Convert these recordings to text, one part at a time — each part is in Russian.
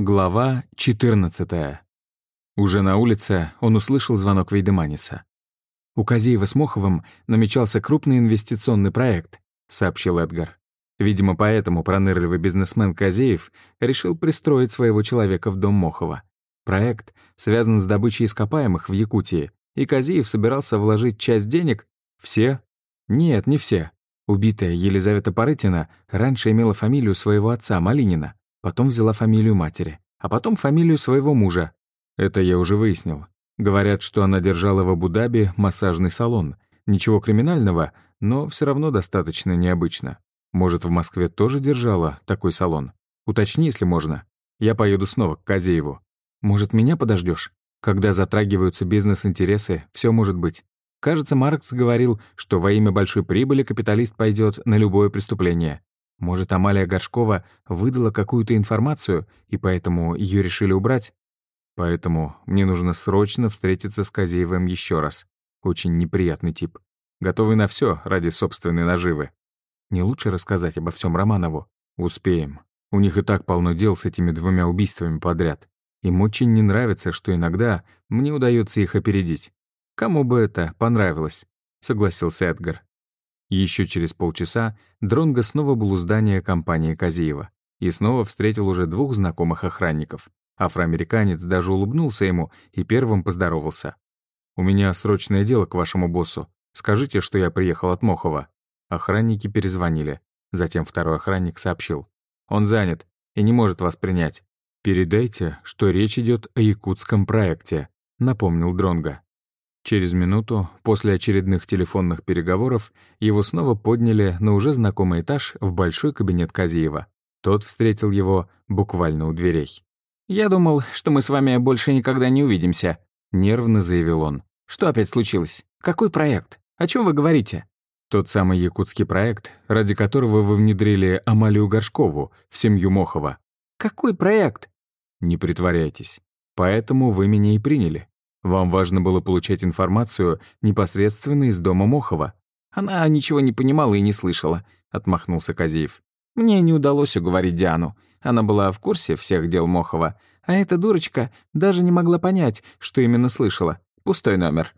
Глава 14. Уже на улице он услышал звонок Вейдеманиса. «У Казеева с Моховым намечался крупный инвестиционный проект», — сообщил Эдгар. Видимо, поэтому пронырливый бизнесмен Казеев решил пристроить своего человека в дом Мохова. Проект связан с добычей ископаемых в Якутии, и Казеев собирался вложить часть денег. Все? Нет, не все. Убитая Елизавета Парытина раньше имела фамилию своего отца, Малинина. Потом взяла фамилию матери, а потом фамилию своего мужа. Это я уже выяснил. Говорят, что она держала в Абу-Даби массажный салон. Ничего криминального, но все равно достаточно необычно. Может, в Москве тоже держала такой салон? Уточни, если можно. Я поеду снова к Казееву. Может, меня подождешь? Когда затрагиваются бизнес-интересы, все может быть. Кажется, Маркс говорил, что во имя большой прибыли капиталист пойдет на любое преступление. Может, Амалия Горшкова выдала какую-то информацию, и поэтому ее решили убрать? Поэтому мне нужно срочно встретиться с Козеевым еще раз. Очень неприятный тип. Готовый на все ради собственной наживы. Не лучше рассказать обо всем Романову? Успеем. У них и так полно дел с этими двумя убийствами подряд. Им очень не нравится, что иногда мне удается их опередить. Кому бы это понравилось, согласился Эдгар. Еще через полчаса Дронго снова был у здания компании Казиева и снова встретил уже двух знакомых охранников. Афроамериканец даже улыбнулся ему и первым поздоровался. «У меня срочное дело к вашему боссу. Скажите, что я приехал от Мохова». Охранники перезвонили. Затем второй охранник сообщил. «Он занят и не может вас принять. Передайте, что речь идет о якутском проекте», — напомнил Дронго. Через минуту, после очередных телефонных переговоров, его снова подняли на уже знакомый этаж в большой кабинет Казиева. Тот встретил его буквально у дверей. «Я думал, что мы с вами больше никогда не увидимся», — нервно заявил он. «Что опять случилось? Какой проект? О чем вы говорите?» Тот самый якутский проект, ради которого вы внедрили Амалию Горшкову в семью Мохова. «Какой проект?» «Не притворяйтесь. Поэтому вы меня и приняли. Вам важно было получать информацию непосредственно из дома Мохова. Она ничего не понимала и не слышала, отмахнулся Казиев. Мне не удалось уговорить Диану. Она была в курсе всех дел Мохова, а эта дурочка даже не могла понять, что именно слышала. Пустой номер.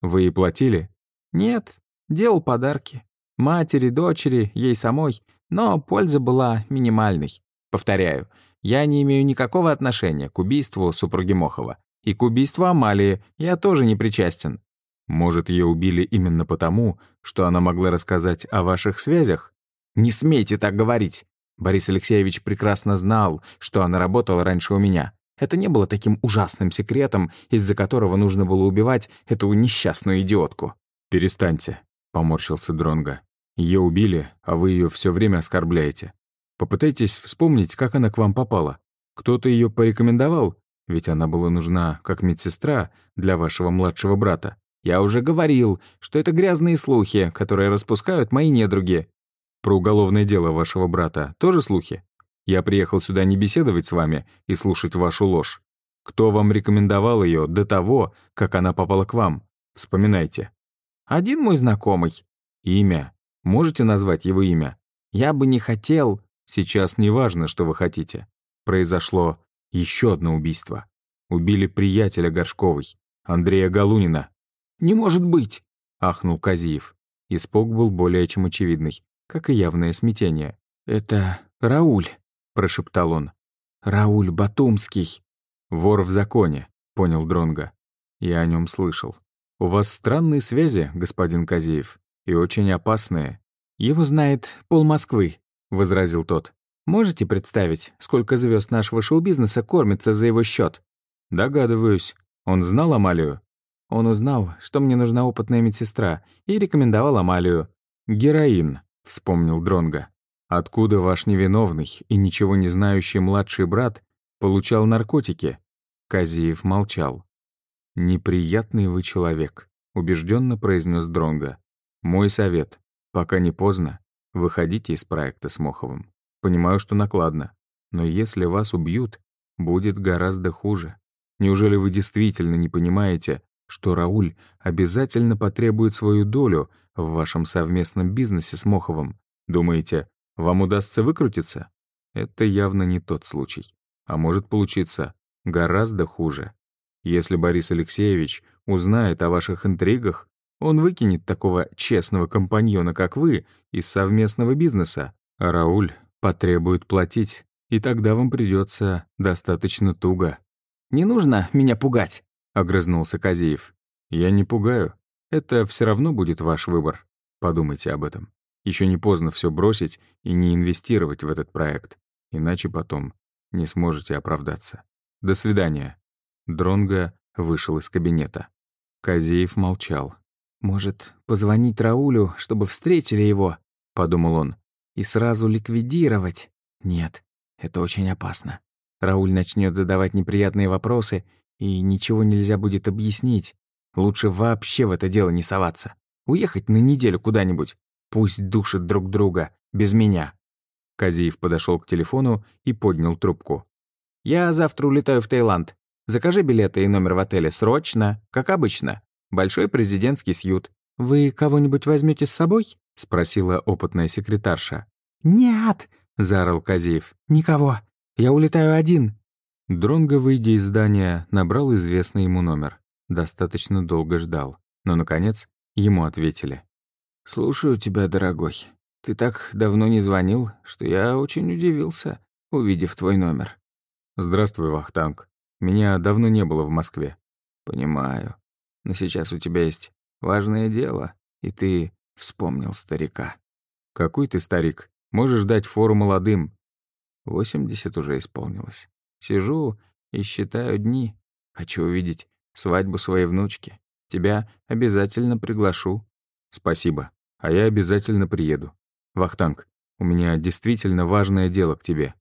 Вы и платили? Нет, делал подарки. Матери, дочери, ей самой. Но польза была минимальной. Повторяю, я не имею никакого отношения к убийству супруги Мохова. И к убийству Амалии я тоже не причастен. Может, ее убили именно потому, что она могла рассказать о ваших связях? Не смейте так говорить. Борис Алексеевич прекрасно знал, что она работала раньше у меня. Это не было таким ужасным секретом, из-за которого нужно было убивать эту несчастную идиотку. «Перестаньте», — поморщился Дронга. Ее убили, а вы ее все время оскорбляете. Попытайтесь вспомнить, как она к вам попала. Кто-то ее порекомендовал ведь она была нужна как медсестра для вашего младшего брата. Я уже говорил, что это грязные слухи, которые распускают мои недруги. Про уголовное дело вашего брата тоже слухи? Я приехал сюда не беседовать с вами и слушать вашу ложь. Кто вам рекомендовал ее до того, как она попала к вам? Вспоминайте. Один мой знакомый. Имя. Можете назвать его имя? Я бы не хотел. Сейчас не важно, что вы хотите. Произошло еще одно убийство. Убили приятеля Горшковой, Андрея Галунина. «Не может быть!» — ахнул Казиев. Испуг был более чем очевидный, как и явное смятение. «Это Рауль», — прошептал он. «Рауль Батумский». «Вор в законе», — понял Дронга. Я о нем слышал. «У вас странные связи, господин Казиев, и очень опасные». «Его знает пол Москвы», — возразил тот. Можете представить, сколько звезд нашего шоу-бизнеса кормится за его счет? Догадываюсь. Он знал Амалию? Он узнал, что мне нужна опытная медсестра, и рекомендовал Амалию. «Героин», — вспомнил Дронга. «Откуда ваш невиновный и ничего не знающий младший брат получал наркотики?» Казиев молчал. «Неприятный вы человек», — убежденно произнес Дронга. «Мой совет. Пока не поздно, выходите из проекта с Моховым. Понимаю, что накладно. Но если вас убьют, будет гораздо хуже. Неужели вы действительно не понимаете, что Рауль обязательно потребует свою долю в вашем совместном бизнесе с Моховым? Думаете, вам удастся выкрутиться? Это явно не тот случай. А может получиться гораздо хуже. Если Борис Алексеевич узнает о ваших интригах, он выкинет такого честного компаньона, как вы, из совместного бизнеса, а Рауль потребует платить, и тогда вам придется достаточно туго. «Не нужно меня пугать», — огрызнулся Казиев. «Я не пугаю. Это все равно будет ваш выбор. Подумайте об этом. Еще не поздно все бросить и не инвестировать в этот проект, иначе потом не сможете оправдаться. До свидания». Дронго вышел из кабинета. Казеев молчал. «Может, позвонить Раулю, чтобы встретили его?» — подумал он. «И сразу ликвидировать? Нет, это очень опасно. Рауль начнет задавать неприятные вопросы, и ничего нельзя будет объяснить. Лучше вообще в это дело не соваться. Уехать на неделю куда-нибудь. Пусть душат друг друга, без меня». Казиев подошел к телефону и поднял трубку. «Я завтра улетаю в Таиланд. Закажи билеты и номер в отеле срочно, как обычно. Большой президентский сьют. Вы кого-нибудь возьмете с собой?» — спросила опытная секретарша. «Нет!» — заорал Казиев. «Никого. Я улетаю один». Дронго, выйдя из здания, набрал известный ему номер. Достаточно долго ждал. Но, наконец, ему ответили. «Слушаю тебя, дорогой. Ты так давно не звонил, что я очень удивился, увидев твой номер». «Здравствуй, Вахтанг. Меня давно не было в Москве». «Понимаю. Но сейчас у тебя есть важное дело, и ты вспомнил старика». «Какой ты старик? Можешь дать фору молодым». «Восемьдесят уже исполнилось. Сижу и считаю дни. Хочу увидеть свадьбу своей внучки. Тебя обязательно приглашу». «Спасибо. А я обязательно приеду. Вахтанг, у меня действительно важное дело к тебе».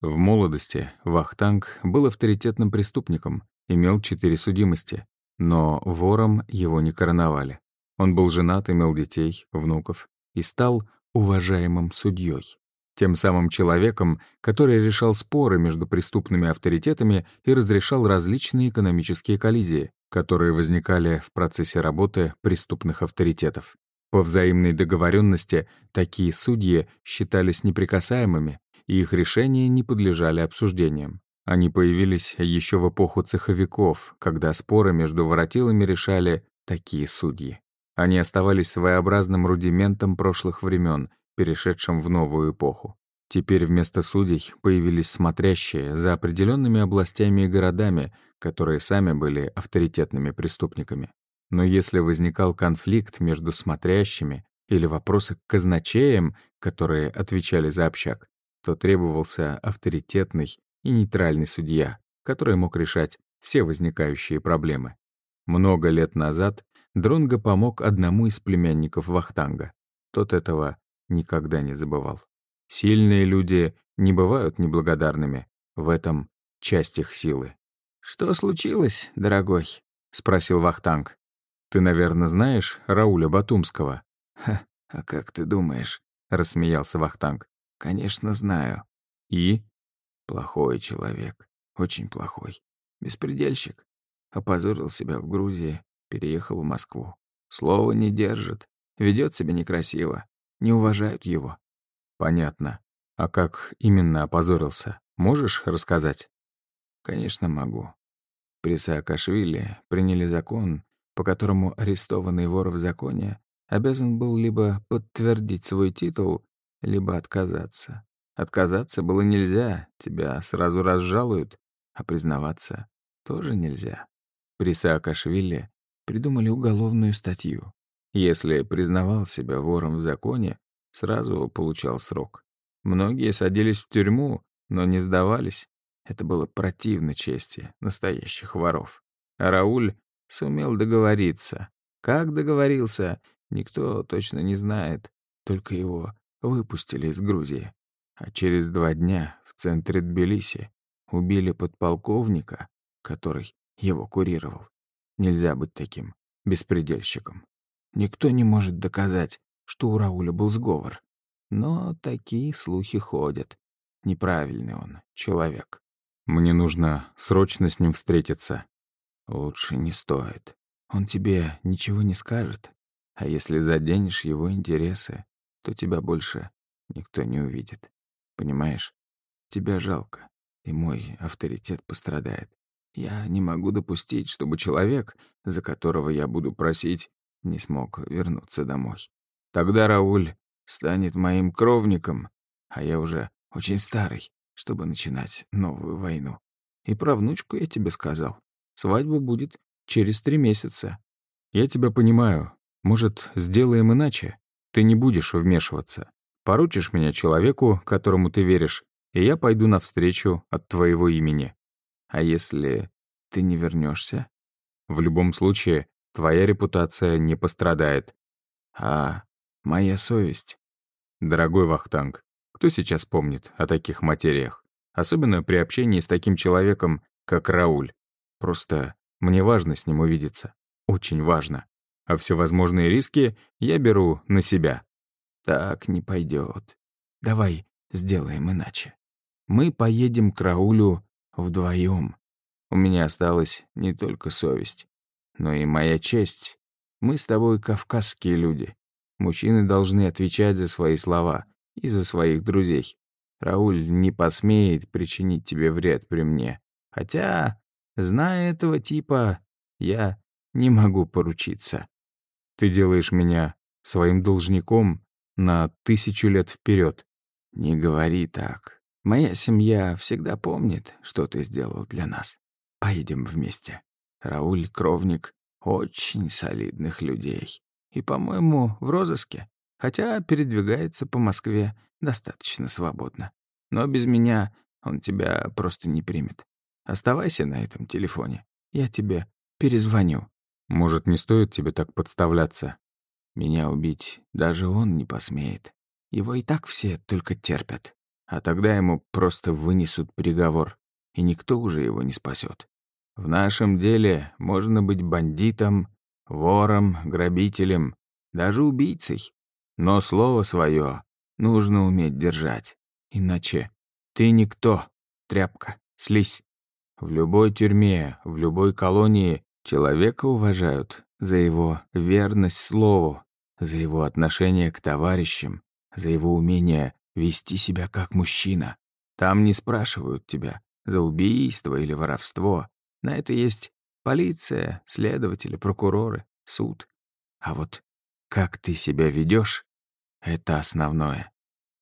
В молодости Вахтанг был авторитетным преступником, имел четыре судимости, но вором его не короновали. Он был женат, имел детей, внуков и стал уважаемым судьей. Тем самым человеком, который решал споры между преступными авторитетами и разрешал различные экономические коллизии, которые возникали в процессе работы преступных авторитетов. По взаимной договоренности такие судьи считались неприкасаемыми, и их решения не подлежали обсуждениям. Они появились еще в эпоху цеховиков, когда споры между воротилами решали такие судьи. Они оставались своеобразным рудиментом прошлых времен, перешедшим в новую эпоху. Теперь вместо судей появились смотрящие за определенными областями и городами, которые сами были авторитетными преступниками. Но если возникал конфликт между смотрящими или вопросы к казначеям, которые отвечали за общак, то требовался авторитетный и нейтральный судья, который мог решать все возникающие проблемы. Много лет назад Дронго помог одному из племянников Вахтанга. Тот этого никогда не забывал. Сильные люди не бывают неблагодарными. В этом часть их силы. «Что случилось, дорогой?» — спросил Вахтанг. «Ты, наверное, знаешь Рауля Батумского?» «Ха, а как ты думаешь?» — рассмеялся Вахтанг. Конечно, знаю. И? Плохой человек. Очень плохой. Беспредельщик. Опозорил себя в Грузии, переехал в Москву. Слова не держит. Ведет себя некрасиво. Не уважают его. Понятно. А как именно опозорился? Можешь рассказать? Конечно, могу. При Саакашвили приняли закон, по которому арестованный вор в законе обязан был либо подтвердить свой титул, либо отказаться. Отказаться было нельзя, тебя сразу разжалуют, а признаваться тоже нельзя. При Саакашвили придумали уголовную статью. Если признавал себя вором в законе, сразу получал срок. Многие садились в тюрьму, но не сдавались. Это было противно чести настоящих воров. А Рауль сумел договориться. Как договорился, никто точно не знает, только его выпустили из Грузии. А через два дня в центре Тбилиси убили подполковника, который его курировал. Нельзя быть таким беспредельщиком. Никто не может доказать, что у Рауля был сговор. Но такие слухи ходят. Неправильный он человек. Мне нужно срочно с ним встретиться. Лучше не стоит. Он тебе ничего не скажет. А если заденешь его интересы, то тебя больше никто не увидит. Понимаешь? Тебя жалко. и мой авторитет пострадает. Я не могу допустить, чтобы человек, за которого я буду просить, не смог вернуться домой. Тогда Рауль станет моим кровником, а я уже очень старый, чтобы начинать новую войну. И про внучку я тебе сказал. Свадьба будет через три месяца. Я тебя понимаю. Может, сделаем иначе? Ты не будешь вмешиваться. Поручишь меня человеку, которому ты веришь, и я пойду навстречу от твоего имени. А если ты не вернешься? В любом случае, твоя репутация не пострадает. А моя совесть? Дорогой Вахтанг, кто сейчас помнит о таких материях? Особенно при общении с таким человеком, как Рауль. Просто мне важно с ним увидеться. Очень важно. А всевозможные риски я беру на себя. Так не пойдет. Давай сделаем иначе. Мы поедем к Раулю вдвоем. У меня осталась не только совесть, но и моя честь. Мы с тобой кавказские люди. Мужчины должны отвечать за свои слова и за своих друзей. Рауль не посмеет причинить тебе вред при мне. Хотя, зная этого типа, я не могу поручиться. Ты делаешь меня своим должником на тысячу лет вперед. Не говори так. Моя семья всегда помнит, что ты сделал для нас. Поедем вместе. Рауль — кровник очень солидных людей. И, по-моему, в розыске. Хотя передвигается по Москве достаточно свободно. Но без меня он тебя просто не примет. Оставайся на этом телефоне. Я тебе перезвоню. Может, не стоит тебе так подставляться? Меня убить даже он не посмеет. Его и так все только терпят. А тогда ему просто вынесут приговор, и никто уже его не спасет. В нашем деле можно быть бандитом, вором, грабителем, даже убийцей. Но слово свое нужно уметь держать. Иначе ты никто, тряпка, слизь. В любой тюрьме, в любой колонии человека уважают за его верность слову, за его отношение к товарищам, за его умение вести себя как мужчина. Там не спрашивают тебя за убийство или воровство. На это есть полиция, следователи, прокуроры, суд. А вот как ты себя ведешь, это основное.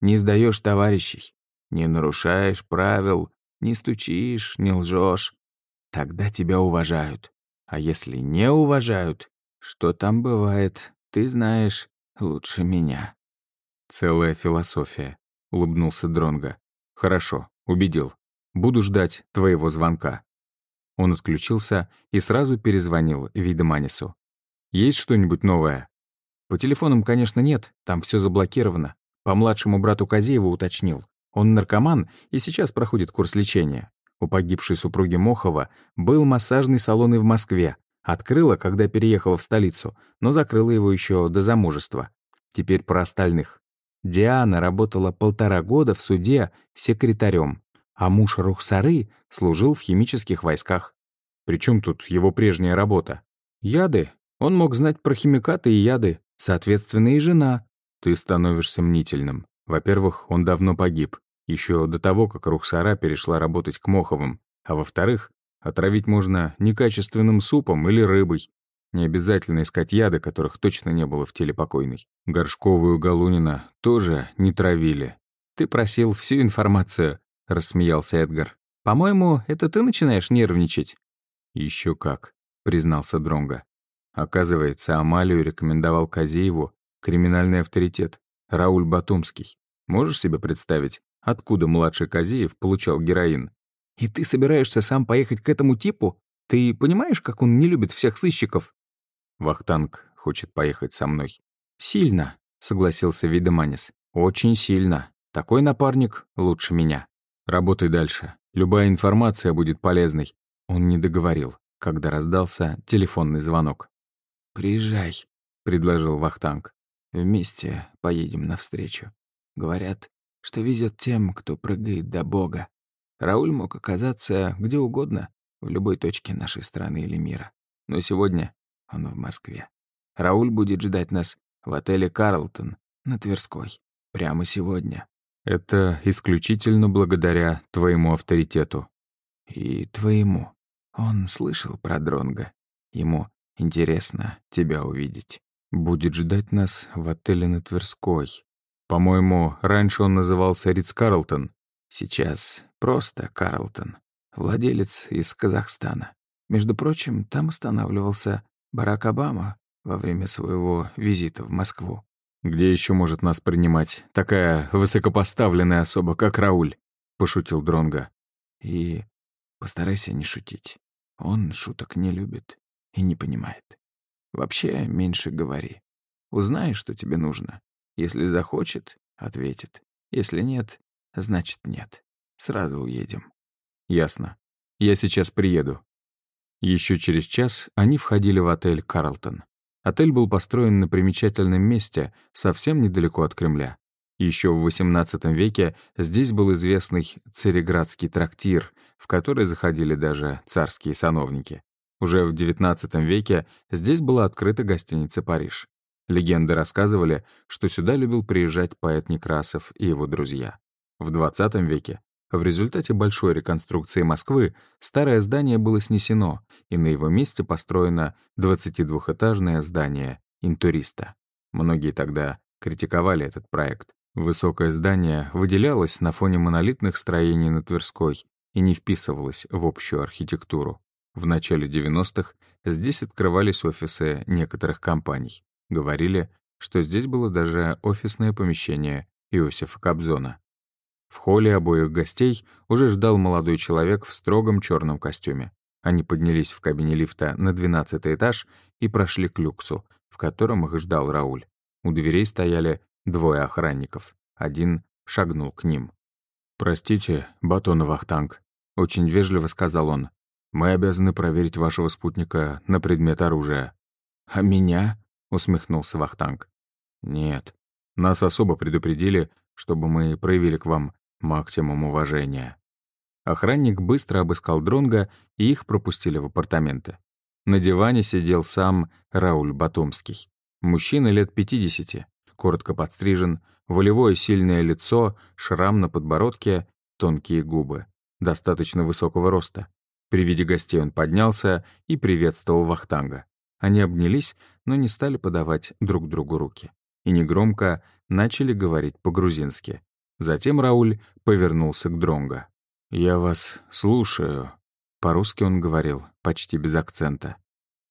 Не сдаешь товарищей, не нарушаешь правил, не стучишь, не лжешь. Тогда тебя уважают. А если не уважают, что там бывает, ты знаешь лучше меня. Целая философия, улыбнулся Дронга. Хорошо, убедил. Буду ждать твоего звонка. Он отключился и сразу перезвонил Видеманису. Есть что-нибудь новое? По телефонам, конечно, нет, там все заблокировано. По младшему брату Казееву уточнил. Он наркоман и сейчас проходит курс лечения. У погибшей супруги Мохова был массажный салон и в Москве, Открыла, когда переехала в столицу, но закрыла его еще до замужества. Теперь про остальных. Диана работала полтора года в суде секретарем, а муж Рухсары служил в химических войсках. Причем тут его прежняя работа? Яды. Он мог знать про химикаты и яды, соответственно, и жена. Ты становишься мнительным. Во-первых, он давно погиб, еще до того, как Рухсара перешла работать к Моховым. А во-вторых, Отравить можно некачественным супом или рыбой. Не обязательно искать яды, которых точно не было в теле покойной. Горшковую Галунина тоже не травили. «Ты просил всю информацию», — рассмеялся Эдгар. «По-моему, это ты начинаешь нервничать». Еще как», — признался Дронга. Оказывается, Амалию рекомендовал Казееву криминальный авторитет, Рауль Батумский. Можешь себе представить, откуда младший Казеев получал героин? И ты собираешься сам поехать к этому типу? Ты понимаешь, как он не любит всех сыщиков?» «Вахтанг хочет поехать со мной». «Сильно», — согласился Видеманис. «Очень сильно. Такой напарник лучше меня. Работай дальше. Любая информация будет полезной». Он не договорил, когда раздался телефонный звонок. «Приезжай», — предложил Вахтанг. «Вместе поедем навстречу. Говорят, что везет тем, кто прыгает до Бога. Рауль мог оказаться где угодно, в любой точке нашей страны или мира. Но сегодня он в Москве. Рауль будет ждать нас в отеле «Карлтон» на Тверской. Прямо сегодня. Это исключительно благодаря твоему авторитету. И твоему. Он слышал про Дронга. Ему интересно тебя увидеть. Будет ждать нас в отеле на Тверской. По-моему, раньше он назывался Ридс Карлтон. Сейчас просто Карлтон. Владелец из Казахстана. Между прочим, там останавливался Барак Обама во время своего визита в Москву. «Где еще может нас принимать такая высокопоставленная особа, как Рауль?» — пошутил Дронга. «И постарайся не шутить. Он шуток не любит и не понимает. Вообще меньше говори. Узнай, что тебе нужно. Если захочет — ответит. Если нет, значит нет. Сразу уедем». «Ясно. Я сейчас приеду». Еще через час они входили в отель «Карлтон». Отель был построен на примечательном месте, совсем недалеко от Кремля. Еще в XVIII веке здесь был известный Цареградский трактир, в который заходили даже царские сановники. Уже в XIX веке здесь была открыта гостиница «Париж». Легенды рассказывали, что сюда любил приезжать поэт Некрасов и его друзья. В XX веке в результате большой реконструкции Москвы старое здание было снесено, и на его месте построено 22-этажное здание «Интуриста». Многие тогда критиковали этот проект. Высокое здание выделялось на фоне монолитных строений на Тверской и не вписывалось в общую архитектуру. В начале 90-х здесь открывались офисы некоторых компаний. Говорили, что здесь было даже офисное помещение Иосифа Кобзона. В холле обоих гостей уже ждал молодой человек в строгом черном костюме. Они поднялись в кабине лифта на двенадцатый этаж и прошли к люксу, в котором их ждал Рауль. У дверей стояли двое охранников. Один шагнул к ним. «Простите, Батонов Ахтанг», — очень вежливо сказал он. «Мы обязаны проверить вашего спутника на предмет оружия». «А меня?» — усмехнулся Вахтанг. «Нет. Нас особо предупредили, чтобы мы проявили к вам максимум уважения. Охранник быстро обыскал Дронга, и их пропустили в апартаменты. На диване сидел сам Рауль Батумский. Мужчина лет 50, коротко подстрижен, волевое сильное лицо, шрам на подбородке, тонкие губы. Достаточно высокого роста. При виде гостей он поднялся и приветствовал Вахтанга. Они обнялись, но не стали подавать друг другу руки. И негромко начали говорить по-грузински. Затем Рауль повернулся к Дронго. «Я вас слушаю». По-русски он говорил, почти без акцента.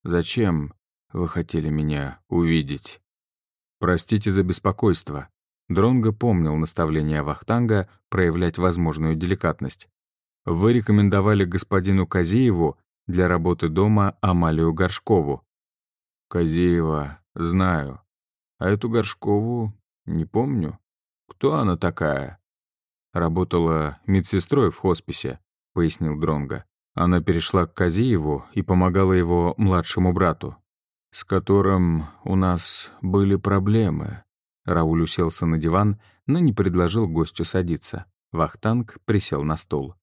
«Зачем вы хотели меня увидеть?» «Простите за беспокойство». Дронго помнил наставление Вахтанга проявлять возможную деликатность. «Вы рекомендовали господину Казееву для работы дома Амалию Горшкову». «Казеева знаю. А эту Горшкову не помню». «Кто она такая?» «Работала медсестрой в хосписе», — пояснил Дронга. Она перешла к Казиеву и помогала его младшему брату, с которым у нас были проблемы. Рауль уселся на диван, но не предложил гостю садиться. Вахтанг присел на стол.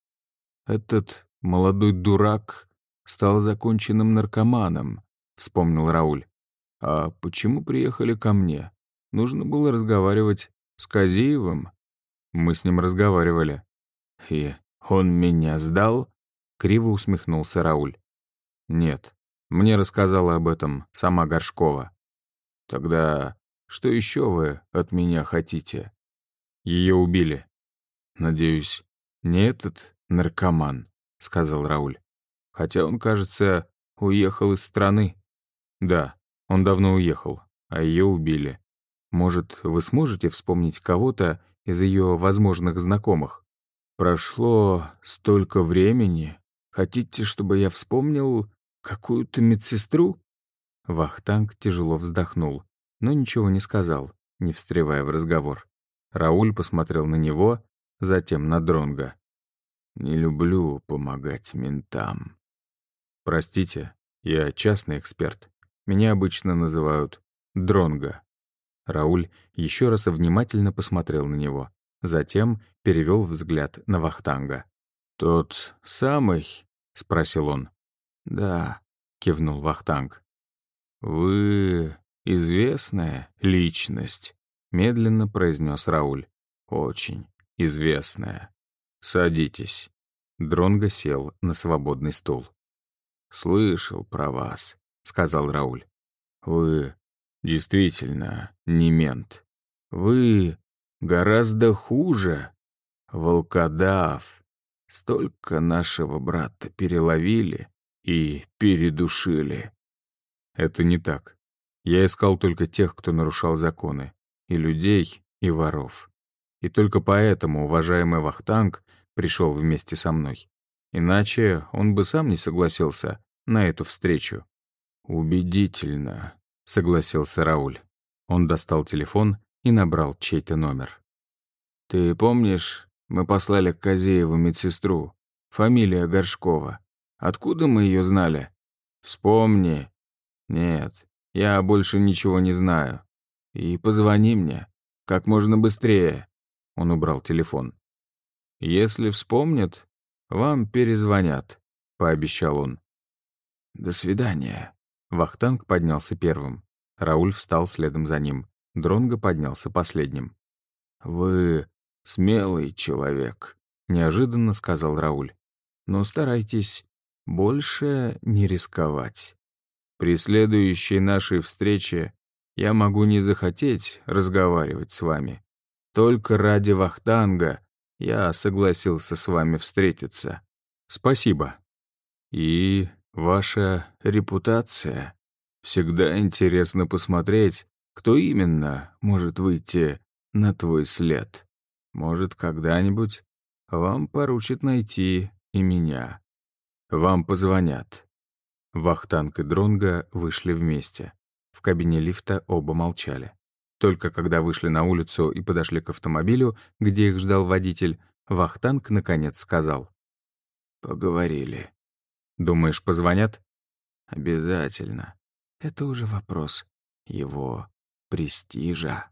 «Этот молодой дурак стал законченным наркоманом», — вспомнил Рауль. «А почему приехали ко мне? Нужно было разговаривать «С Казиевым?» Мы с ним разговаривали. «И он меня сдал?» — криво усмехнулся Рауль. «Нет, мне рассказала об этом сама Горшкова». «Тогда что еще вы от меня хотите?» Ее убили. «Надеюсь, не этот наркоман», — сказал Рауль. «Хотя он, кажется, уехал из страны». «Да, он давно уехал, а ее убили. Может, вы сможете вспомнить кого-то из ее возможных знакомых? Прошло столько времени. Хотите, чтобы я вспомнил какую-то медсестру? Вахтанг тяжело вздохнул, но ничего не сказал, не встревая в разговор. Рауль посмотрел на него, затем на Дронга. «Не люблю помогать ментам». «Простите, я частный эксперт. Меня обычно называют Дронга». Рауль еще раз внимательно посмотрел на него. Затем перевел взгляд на Вахтанга. «Тот самый?» — спросил он. «Да», — кивнул Вахтанг. «Вы известная личность», — медленно произнес Рауль. «Очень. известная. Садитесь». Дронго сел на свободный стул. «Слышал про вас», — сказал Рауль. «Вы действительно не мент. Вы гораздо хуже. Волкодав. Столько нашего брата переловили и передушили». «Это не так. Я искал только тех, кто нарушал законы. И людей, и воров. И только поэтому уважаемый Вахтанг пришел вместе со мной. Иначе он бы сам не согласился на эту встречу. «Убедительно», — согласился Рауль. Он достал телефон и набрал чей-то номер. «Ты помнишь, мы послали к Козееву медсестру? Фамилия Горшкова. Откуда мы ее знали? Вспомни. Нет, я больше ничего не знаю. И позвони мне. Как можно быстрее». Он убрал телефон. «Если вспомнят, вам перезвонят», — пообещал он. «До свидания». Вахтанг поднялся первым. Рауль встал следом за ним. Дронго поднялся последним. «Вы смелый человек», — неожиданно сказал Рауль. «Но старайтесь больше не рисковать. При следующей нашей встрече я могу не захотеть разговаривать с вами. Только ради Вахтанга я согласился с вами встретиться. Спасибо. И ваша репутация. Всегда интересно посмотреть, кто именно может выйти на твой след. Может, когда-нибудь вам поручат найти и меня. Вам позвонят. Вахтанг и Дронга вышли вместе. В кабине лифта оба молчали. Только когда вышли на улицу и подошли к автомобилю, где их ждал водитель, Вахтанг наконец сказал. «Поговорили. Думаешь, позвонят?» «Обязательно. Это уже вопрос его престижа».